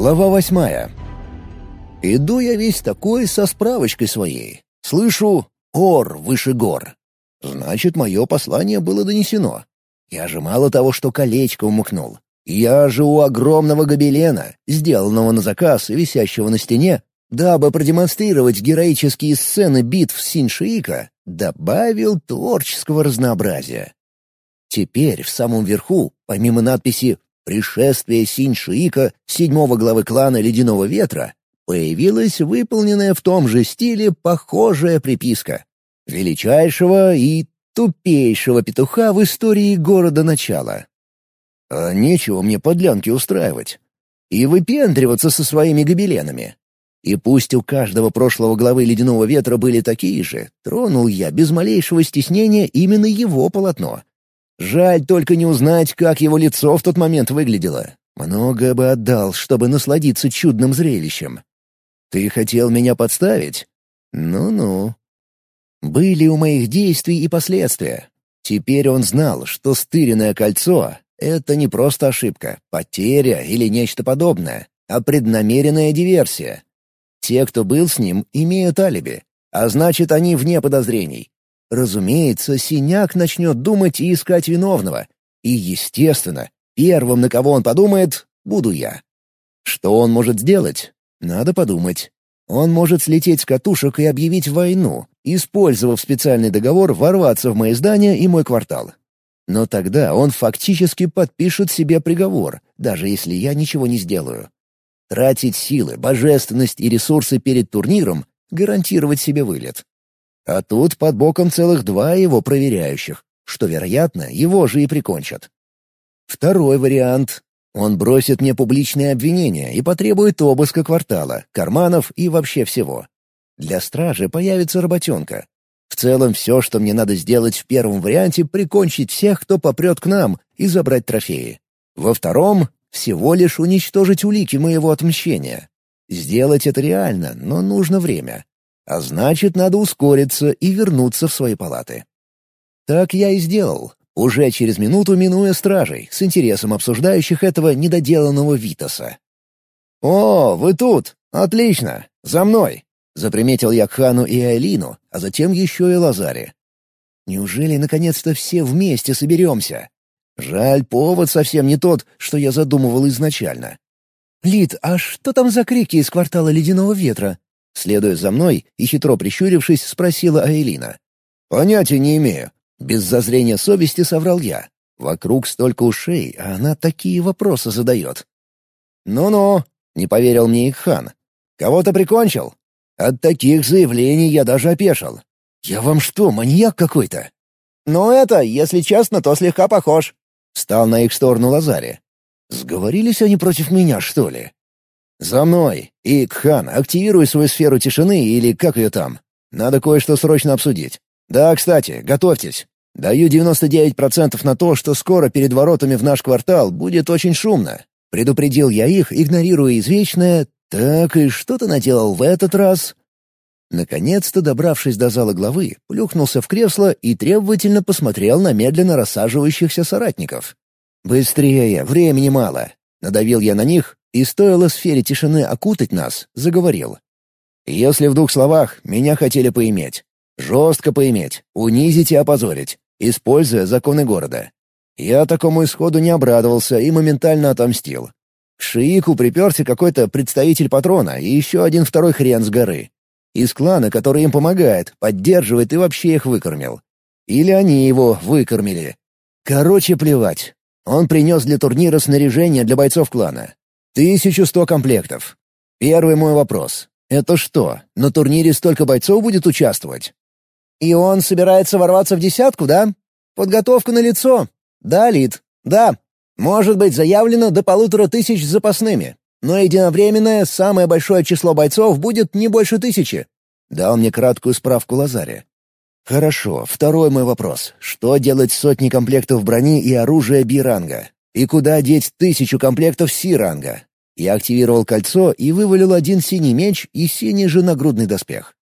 Глава восьмая. Иду я весь такой со справочкой своей. Слышу «Ор выше гор». Значит, мое послание было донесено. Я же мало того, что колечко умыкнул. Я же у огромного гобелена, сделанного на заказ и висящего на стене, дабы продемонстрировать героические сцены битв Синшиика, добавил творческого разнообразия. Теперь в самом верху, помимо надписи «Пришествие Синшиика, седьмого главы клана Ледяного Ветра», появилась выполненная в том же стиле похожая приписка величайшего и тупейшего петуха в истории города начала. А нечего мне подлянки устраивать. И выпендриваться со своими гобеленами. И пусть у каждого прошлого главы «Ледяного ветра» были такие же, тронул я без малейшего стеснения именно его полотно. Жаль только не узнать, как его лицо в тот момент выглядело. Много бы отдал, чтобы насладиться чудным зрелищем. Ты хотел меня подставить? Ну-ну. Были у моих действий и последствия. Теперь он знал, что стыренное кольцо — это не просто ошибка, потеря или нечто подобное, а преднамеренная диверсия. Те, кто был с ним, имеют алиби, а значит, они вне подозрений. Разумеется, синяк начнет думать и искать виновного. И, естественно, первым, на кого он подумает, буду я. Что он может сделать? Надо подумать. Он может слететь с катушек и объявить войну, использовав специальный договор ворваться в мои здания и мой квартал. Но тогда он фактически подпишет себе приговор, даже если я ничего не сделаю. Тратить силы, божественность и ресурсы перед турниром — гарантировать себе вылет. А тут под боком целых два его проверяющих, что, вероятно, его же и прикончат. Второй вариант. Он бросит мне публичные обвинения и потребует обыска квартала, карманов и вообще всего. Для стражи появится работенка. В целом все, что мне надо сделать в первом варианте, прикончить всех, кто попрет к нам, и забрать трофеи. Во втором всего лишь уничтожить улики моего отмщения. Сделать это реально, но нужно время. А значит, надо ускориться и вернуться в свои палаты. Так я и сделал, уже через минуту минуя стражей, с интересом обсуждающих этого недоделанного Витаса. «О, вы тут! Отлично! За мной!» Заприметил я Хану и Айлину, а затем еще и Лазаре. «Неужели наконец-то все вместе соберемся? Жаль, повод совсем не тот, что я задумывал изначально. «Лид, а что там за крики из квартала Ледяного Ветра?» Следуя за мной и хитро прищурившись, спросила Айлина. «Понятия не имею». Без зазрения совести соврал я. Вокруг столько ушей, а она такие вопросы задает. «Ну-ну», — не поверил мне Икхан. «Кого-то прикончил?» От таких заявлений я даже опешил. «Я вам что, маньяк какой-то?» «Ну это, если честно, то слегка похож», Встал на их сторону Лазари. Сговорились они против меня, что ли? «За мной! Икхан, активируй свою сферу тишины или как ее там. Надо кое-что срочно обсудить. Да, кстати, готовьтесь. Даю 99% на то, что скоро перед воротами в наш квартал будет очень шумно. Предупредил я их, игнорируя извечное «Так, и что ты наделал в этот раз?» Наконец-то, добравшись до зала главы, плюхнулся в кресло и требовательно посмотрел на медленно рассаживающихся соратников. «Быстрее, времени мало!» Надавил я на них, и стоило сфере тишины окутать нас, заговорил. «Если в двух словах меня хотели поиметь. Жестко поиметь, унизить и опозорить, используя законы города. Я такому исходу не обрадовался и моментально отомстил. К Шиику приперся какой-то представитель патрона и еще один второй хрен с горы. Из клана, который им помогает, поддерживает и вообще их выкормил. Или они его выкормили. Короче, плевать. Он принес для турнира снаряжение для бойцов клана. 1100 комплектов. Первый мой вопрос. Это что, на турнире столько бойцов будет участвовать? И он собирается ворваться в десятку, да? Подготовка на лицо. Да, Лид. Да. Может быть заявлено до полутора тысяч запасными но единовременное самое большое число бойцов будет не больше тысячи. Дал мне краткую справку Лазаре. Хорошо, второй мой вопрос. Что делать с сотней комплектов брони и оружия Би-ранга? И куда деть тысячу комплектов Си-ранга? Я активировал кольцо и вывалил один синий меч и синий же нагрудный доспех.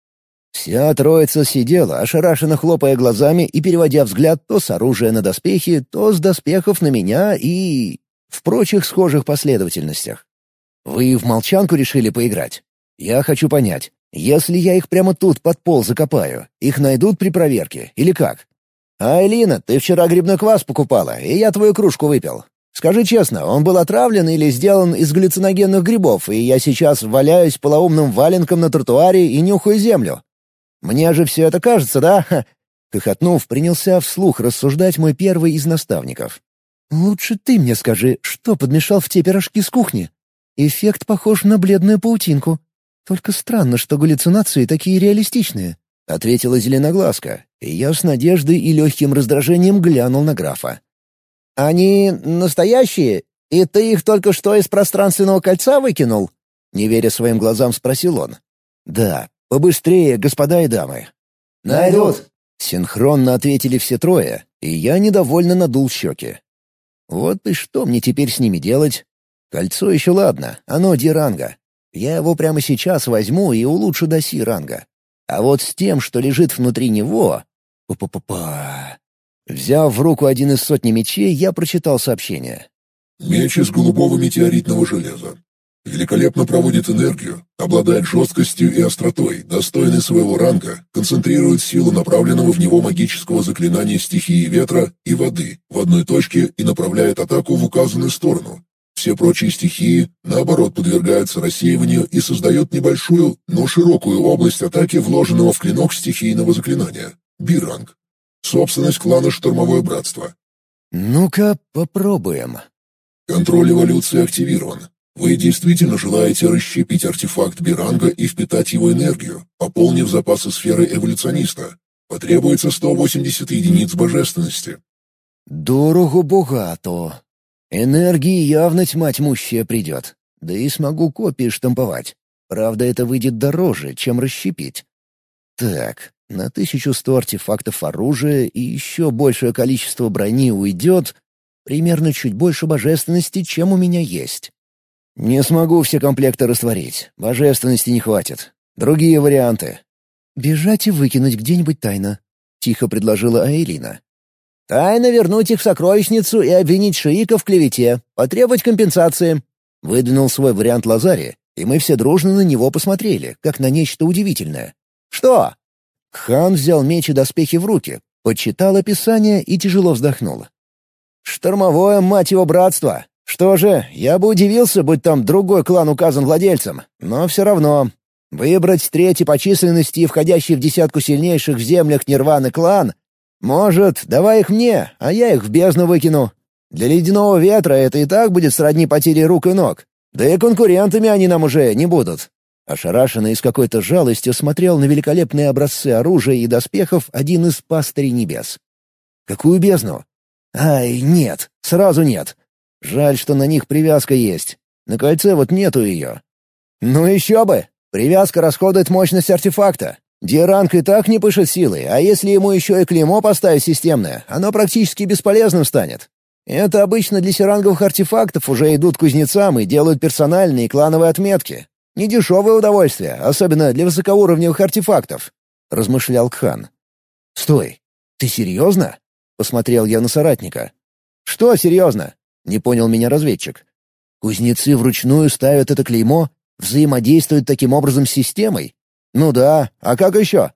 Вся троица сидела, ошарашенно хлопая глазами и переводя взгляд то с оружия на доспехи, то с доспехов на меня и... в прочих схожих последовательностях. Вы в молчанку решили поиграть? Я хочу понять, если я их прямо тут под пол закопаю, их найдут при проверке или как? Айлина, ты вчера грибной квас покупала, и я твою кружку выпил. Скажи честно, он был отравлен или сделан из галлюциногенных грибов, и я сейчас валяюсь полоумным валенком на тротуаре и нюхаю землю? Мне же все это кажется, да?» Хохотнув, принялся вслух рассуждать мой первый из наставников. «Лучше ты мне скажи, что подмешал в те пирожки с кухни? Эффект похож на бледную паутинку. Только странно, что галлюцинации такие реалистичные», — ответила зеленоглазка, и я с надеждой и легким раздражением глянул на графа. «Они настоящие? И ты их только что из пространственного кольца выкинул?» Не веря своим глазам, спросил он. «Да, побыстрее, господа и дамы». «Найдут!» Синхронно ответили все трое, и я недовольно надул щеки. Вот и что мне теперь с ними делать? Кольцо еще ладно, оно Ди-ранга. Я его прямо сейчас возьму и улучшу до Си-ранга. А вот с тем, что лежит внутри него... Па-па-па-па... Взяв в руку один из сотни мечей, я прочитал сообщение. «Меч из голубого метеоритного железа. Великолепно проводит энергию, обладает жесткостью и остротой, достойный своего ранга, концентрирует силу направленного в него магического заклинания стихии ветра и воды в одной точке и направляет атаку в указанную сторону. Все прочие стихии, наоборот, подвергаются рассеиванию и создают небольшую, но широкую область атаки вложенного в клинок стихийного заклинания. Биранг. Собственность клана Штурмовое Братство. «Ну-ка, попробуем». Контроль эволюции активирован. Вы действительно желаете расщепить артефакт Биранга и впитать его энергию, пополнив запасы сферы эволюциониста. Потребуется 180 единиц божественности. Дорого-богато. Энергии явно тьма тьмущая придет. Да и смогу копии штамповать. Правда, это выйдет дороже, чем расщепить. Так, на 1100 артефактов оружия и еще большее количество брони уйдет примерно чуть больше божественности, чем у меня есть. «Не смогу все комплекты растворить. Божественности не хватит. Другие варианты». «Бежать и выкинуть где-нибудь тайно», — тихо предложила Аэлина. «Тайно вернуть их в сокровищницу и обвинить Шиика в клевете, потребовать компенсации», — выдвинул свой вариант Лазари, и мы все дружно на него посмотрели, как на нечто удивительное. «Что?» Хан взял меч и доспехи в руки, почитал описание и тяжело вздохнул. «Штормовое, мать его, братство! Что же, я бы удивился, будь там другой клан указан владельцем, но все равно. Выбрать третий по численности и входящий в десятку сильнейших в землях Нирваны клан? Может, давай их мне, а я их в бездну выкину. Для ледяного ветра это и так будет сродни потери рук и ног. Да и конкурентами они нам уже не будут. Ошарашенный с какой-то жалостью смотрел на великолепные образцы оружия и доспехов один из пастырей небес. «Какую бездну?» «Ай, нет, сразу нет. Жаль, что на них привязка есть. На кольце вот нету ее. Ну еще бы! Привязка расходует мощность артефакта. Диранг и так не пышет силой, а если ему еще и клеймо поставить системное, оно практически бесполезным станет. Это обычно для сиранговых артефактов уже идут кузнецам и делают персональные клановые отметки. Недешевое удовольствие, особенно для высокоуровневых артефактов», — размышлял Кхан. «Стой, ты серьезно?» — посмотрел я на соратника. «Что серьезно? Не понял меня разведчик. Кузнецы вручную ставят это клеймо, взаимодействуют таким образом с системой? Ну да, а как еще?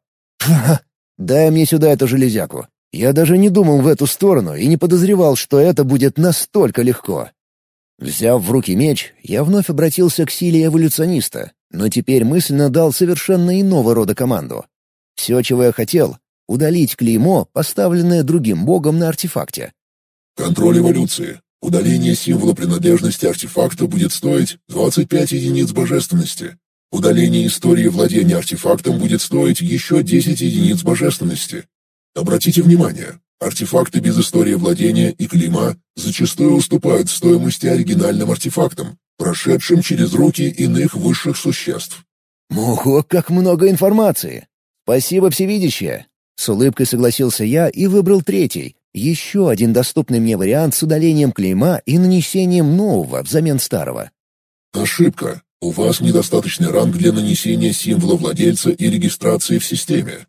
Дай мне сюда эту железяку. Я даже не думал в эту сторону и не подозревал, что это будет настолько легко. Взяв в руки меч, я вновь обратился к силе эволюциониста, но теперь мысленно дал совершенно иного рода команду. Все, чего я хотел — удалить клеймо, поставленное другим богом на артефакте. «Контроль эволюции. Удаление символа принадлежности артефакта будет стоить 25 единиц божественности. Удаление истории владения артефактом будет стоить еще 10 единиц божественности. Обратите внимание, артефакты без истории владения и клима зачастую уступают в стоимости оригинальным артефактам, прошедшим через руки иных высших существ. Ого, как много информации! Спасибо, всевидящее! С улыбкой согласился я и выбрал третий, еще один доступный мне вариант с удалением клейма и нанесением нового взамен старого. Ошибка. У вас недостаточный ранг для нанесения символа владельца и регистрации в системе.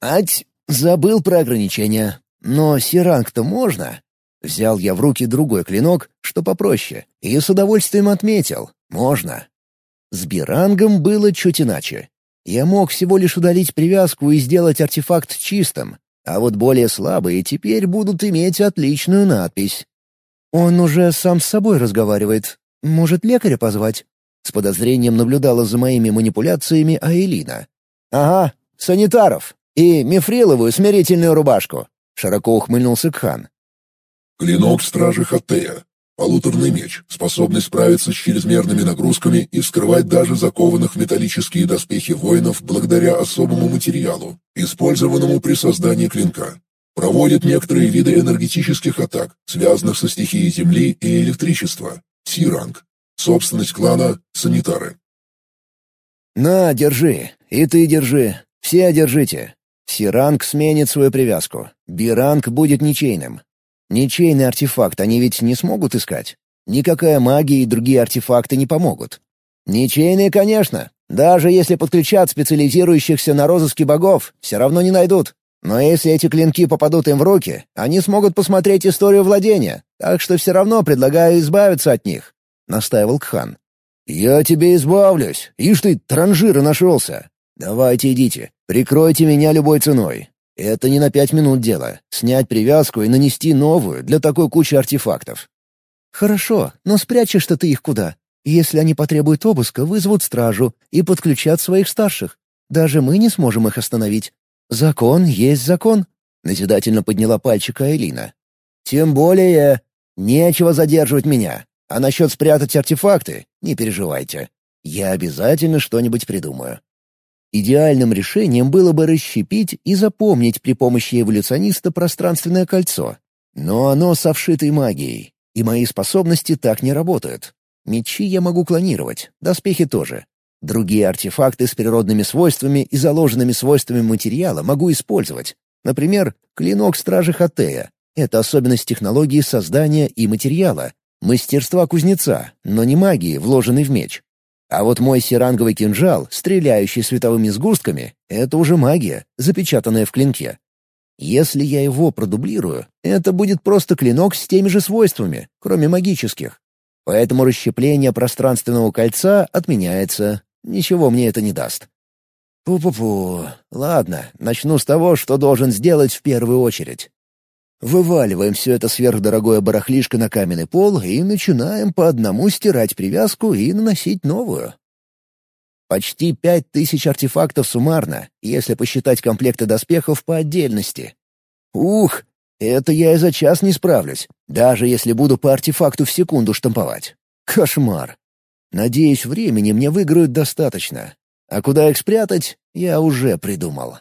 Ать, забыл про ограничения. Но сиранг-то можно. Взял я в руки другой клинок, что попроще, и с удовольствием отметил. Можно. С Бирангом было чуть иначе. Я мог всего лишь удалить привязку и сделать артефакт чистым, а вот более слабые теперь будут иметь отличную надпись. «Он уже сам с собой разговаривает. Может, лекаря позвать?» С подозрением наблюдала за моими манипуляциями Аэлина. «Ага, санитаров и мифриловую смирительную рубашку», — широко ухмыльнулся Кхан. «Клинок стражи Хаттея. Полуторный меч, способный справиться с чрезмерными нагрузками и вскрывать даже закованных в металлические доспехи воинов благодаря особому материалу, использованному при создании клинка. Проводит некоторые виды энергетических атак, связанных со стихией земли и электричества. Си-ранг. Собственность клана — санитары. «На, держи. И ты держи. Все держите. Си-ранг сменит свою привязку. Би-ранг будет ничейным. Ничейный артефакт они ведь не смогут искать. Никакая магия и другие артефакты не помогут. Ничейные, конечно. Даже если подключат специализирующихся на розыске богов, все равно не найдут. Но если эти клинки попадут им в руки, они смогут посмотреть историю владения, так что все равно предлагаю избавиться от них», — настаивал Кхан. «Я тебе избавлюсь. Ишь ты, транжира нашелся. Давайте идите, прикройте меня любой ценой. Это не на пять минут дело. Снять привязку и нанести новую для такой кучи артефактов. Хорошо, но спрячешь-то ты их куда? Если они потребуют обыска, вызовут стражу и подключат своих старших. Даже мы не сможем их остановить. Закон есть закон. Назидательно подняла пальчик Айлина. Тем более, нечего задерживать меня. А насчет спрятать артефакты, не переживайте. Я обязательно что-нибудь придумаю. Идеальным решением было бы расщепить и запомнить при помощи эволюциониста пространственное кольцо. Но оно со вшитой магией, и мои способности так не работают. Мечи я могу клонировать, доспехи тоже. Другие артефакты с природными свойствами и заложенными свойствами материала могу использовать. Например, клинок Стражи Хатея. Это особенность технологии создания и материала, мастерства кузнеца, но не магии, вложенной в меч. А вот мой сиранговый кинжал, стреляющий световыми сгустками, это уже магия, запечатанная в клинке. Если я его продублирую, это будет просто клинок с теми же свойствами, кроме магических. Поэтому расщепление пространственного кольца отменяется. Ничего мне это не даст. Пу-пу-пу. Ладно, начну с того, что должен сделать в первую очередь. Вываливаем все это сверхдорогое барахлишко на каменный пол и начинаем по одному стирать привязку и наносить новую. Почти пять тысяч артефактов суммарно, если посчитать комплекты доспехов по отдельности. Ух, это я и за час не справлюсь, даже если буду по артефакту в секунду штамповать. Кошмар. Надеюсь, времени мне выиграют достаточно. А куда их спрятать, я уже придумал.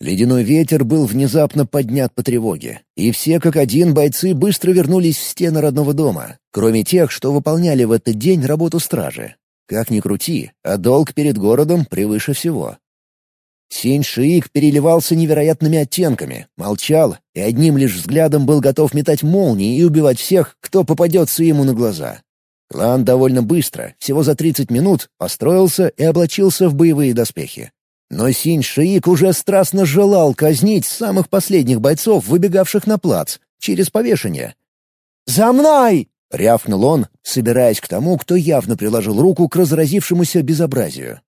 Ледяной ветер был внезапно поднят по тревоге, и все как один бойцы быстро вернулись в стены родного дома, кроме тех, что выполняли в этот день работу стражи. Как ни крути, а долг перед городом превыше всего. Синь Шиик переливался невероятными оттенками, молчал и одним лишь взглядом был готов метать молнии и убивать всех, кто попадется ему на глаза. Клан довольно быстро, всего за 30 минут, построился и облачился в боевые доспехи. Но Синь-Шиик уже страстно желал казнить самых последних бойцов, выбегавших на плац, через повешение. «За мной!» — рявкнул он, собираясь к тому, кто явно приложил руку к разразившемуся безобразию.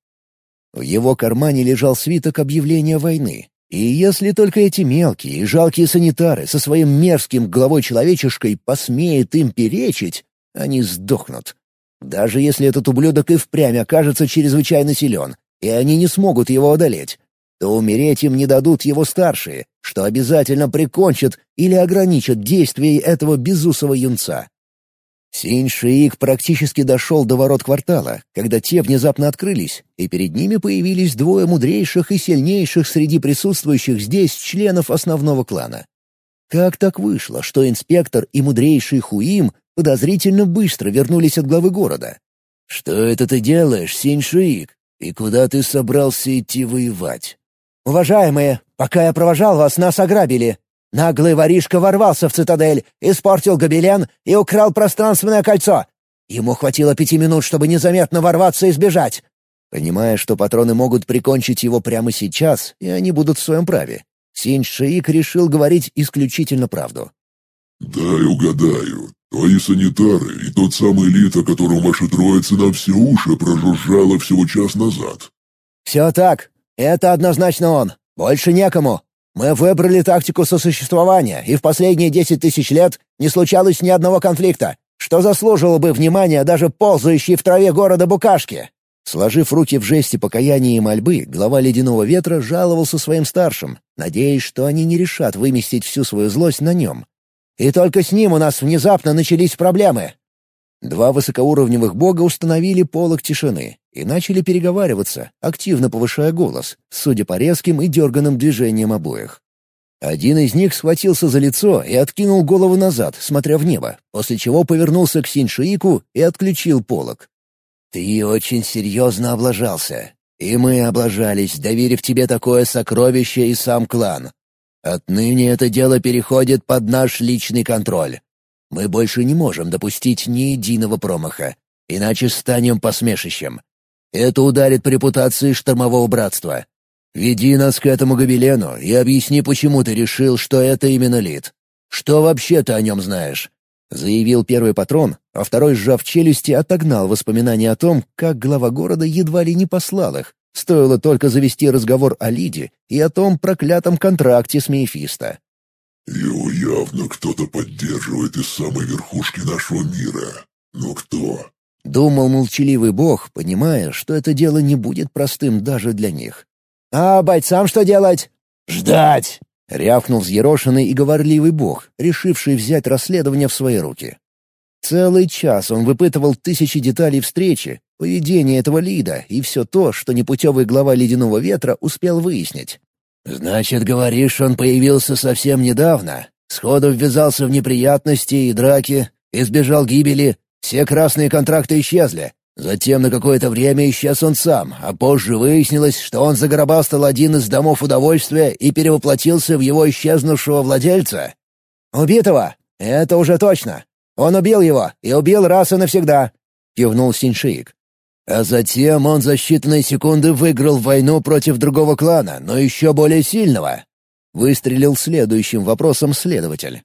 В его кармане лежал свиток объявления войны. И если только эти мелкие и жалкие санитары со своим мерзким главой человечешкой посмеют им перечить, они сдохнут. Даже если этот ублюдок и впрямь окажется чрезвычайно силен, и они не смогут его одолеть, то умереть им не дадут его старшие, что обязательно прикончат или ограничат действия этого безусого юнца. Синь-Шиик практически дошел до ворот квартала, когда те внезапно открылись, и перед ними появились двое мудрейших и сильнейших среди присутствующих здесь членов основного клана. Как так вышло, что инспектор и мудрейший Хуим подозрительно быстро вернулись от главы города? «Что это ты делаешь, Синь-Шиик?» «И куда ты собрался идти воевать?» «Уважаемые, пока я провожал вас, нас ограбили. Наглый воришка ворвался в цитадель, испортил гобелен и украл пространственное кольцо. Ему хватило пяти минут, чтобы незаметно ворваться и сбежать. Понимая, что патроны могут прикончить его прямо сейчас, и они будут в своем праве, Синь Шиик решил говорить исключительно правду. «Дай угадаю. Твои санитары и тот самый Лит, о котором ваша троица нам все уши прожужжала всего час назад». «Все так. Это однозначно он. Больше некому. Мы выбрали тактику сосуществования, и в последние десять тысяч лет не случалось ни одного конфликта, что заслужило бы внимания даже ползающей в траве города Букашки». Сложив руки в жесте покаяния и мольбы, глава Ледяного Ветра жаловался своим старшим, надеясь, что они не решат выместить всю свою злость на нем. «И только с ним у нас внезапно начались проблемы». Два высокоуровневых бога установили полог тишины и начали переговариваться, активно повышая голос, судя по резким и дерганным движениям обоих. Один из них схватился за лицо и откинул голову назад, смотря в небо, после чего повернулся к Синьшиику и отключил полог. «Ты очень серьезно облажался, и мы облажались, доверив тебе такое сокровище и сам клан. Отныне это дело переходит под наш личный контроль. Мы больше не можем допустить ни единого промаха, иначе станем посмешищем. Это ударит по репутации штормового братства. Веди нас к этому гобелену и объясни, почему ты решил, что это именно Лид. Что вообще ты о нем знаешь? Заявил первый патрон, а второй, сжав челюсти, отогнал воспоминания о том, как глава города едва ли не послал их. Стоило только завести разговор о Лиде и о том проклятом контракте с Мефисто. «Его явно кто-то поддерживает из самой верхушки нашего мира. Но кто?» Думал молчаливый бог, понимая, что это дело не будет простым даже для них. «А бойцам что делать?» «Ждать!» — рявкнул взъерошенный и говорливый бог, решивший взять расследование в свои руки. Целый час он выпытывал тысячи деталей встречи, поведения этого Лида и все то, что непутевый глава Ледяного Ветра успел выяснить. «Значит, говоришь, он появился совсем недавно, сходу ввязался в неприятности и драки, избежал гибели, все красные контракты исчезли, Затем на какое-то время исчез он сам, а позже выяснилось, что он загробастал один из домов удовольствия и перевоплотился в его исчезнувшего владельца. «Убитого! Это уже точно! Он убил его и убил раз и навсегда!» — кивнул Синьшиик. А затем он за считанные секунды выиграл войну против другого клана, но еще более сильного. Выстрелил следующим вопросом следователь.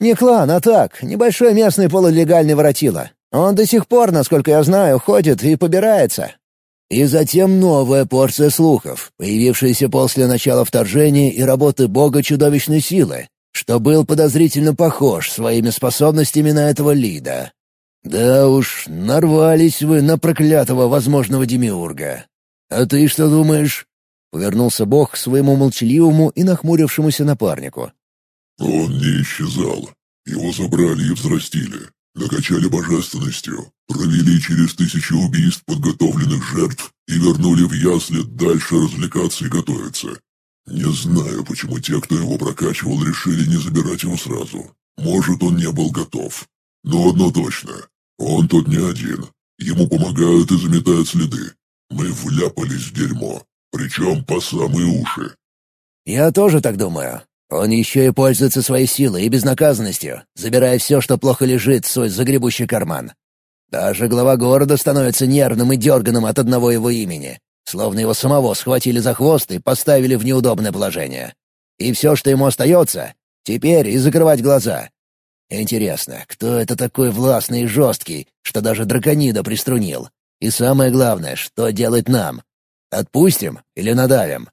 «Не клан, а так, небольшой местный полулегальный воротило. Он до сих пор, насколько я знаю, ходит и побирается. И затем новая порция слухов, появившаяся после начала вторжения и работы бога чудовищной силы, что был подозрительно похож своими способностями на этого Лида. Да уж, нарвались вы на проклятого возможного демиурга. А ты что думаешь? Повернулся бог к своему молчаливому и нахмурившемуся напарнику. Он не исчезал. Его забрали и взрастили. Накачали божественностью, провели через тысячи убийств подготовленных жертв и вернули в ясли дальше развлекаться и готовиться. Не знаю, почему те, кто его прокачивал, решили не забирать его сразу. Может, он не был готов. Но одно точно. Он тут не один. Ему помогают и заметают следы. Мы вляпались в дерьмо. Причем по самые уши. «Я тоже так думаю. Он еще и пользуется своей силой и безнаказанностью, забирая все, что плохо лежит в свой загребущий карман. Даже глава города становится нервным и дерганым от одного его имени, словно его самого схватили за хвост и поставили в неудобное положение. И все, что ему остается, теперь и закрывать глаза. Интересно, кто это такой властный и жесткий, что даже драконида приструнил? И самое главное, что делать нам? Отпустим или надавим?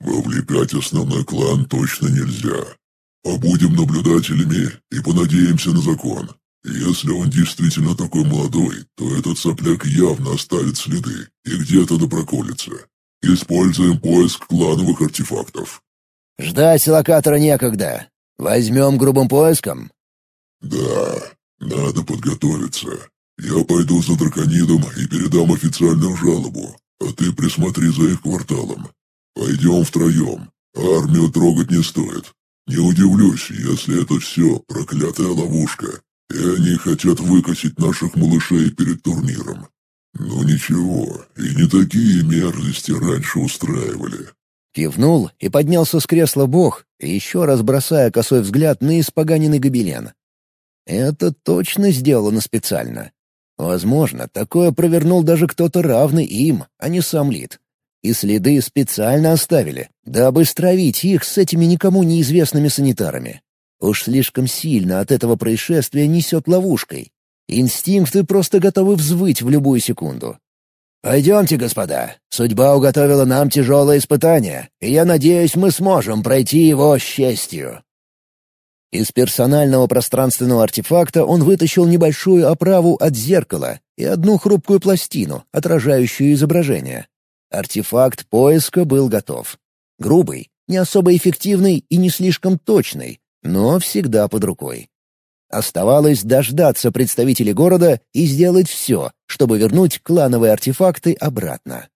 Вовлекать основной клан точно нельзя. Побудем наблюдателями и понадеемся на закон. Если он действительно такой молодой, то этот сопляк явно оставит следы и где-то допроколется. Используем поиск клановых артефактов. Ждать локатора некогда. Возьмем грубым поиском? Да, надо подготовиться. Я пойду за драконидом и передам официальную жалобу, а ты присмотри за их кварталом. Пойдем втроем. Армию трогать не стоит. Не удивлюсь, если это все проклятая ловушка, и они хотят выкосить наших малышей перед турниром. Ну ничего, и не такие мерзости раньше устраивали. Кивнул и поднялся с кресла бог, еще раз бросая косой взгляд на испоганенный гобелен. Это точно сделано специально. Возможно, такое провернул даже кто-то равный им, а не сам Лид и следы специально оставили, дабы стравить их с этими никому неизвестными санитарами. Уж слишком сильно от этого происшествия несет ловушкой. Инстинкты просто готовы взвыть в любую секунду. «Пойдемте, господа. Судьба уготовила нам тяжелое испытание, и я надеюсь, мы сможем пройти его с честью». Из персонального пространственного артефакта он вытащил небольшую оправу от зеркала и одну хрупкую пластину, отражающую изображение. Артефакт поиска был готов. Грубый, не особо эффективный и не слишком точный, но всегда под рукой. Оставалось дождаться представителей города и сделать все, чтобы вернуть клановые артефакты обратно.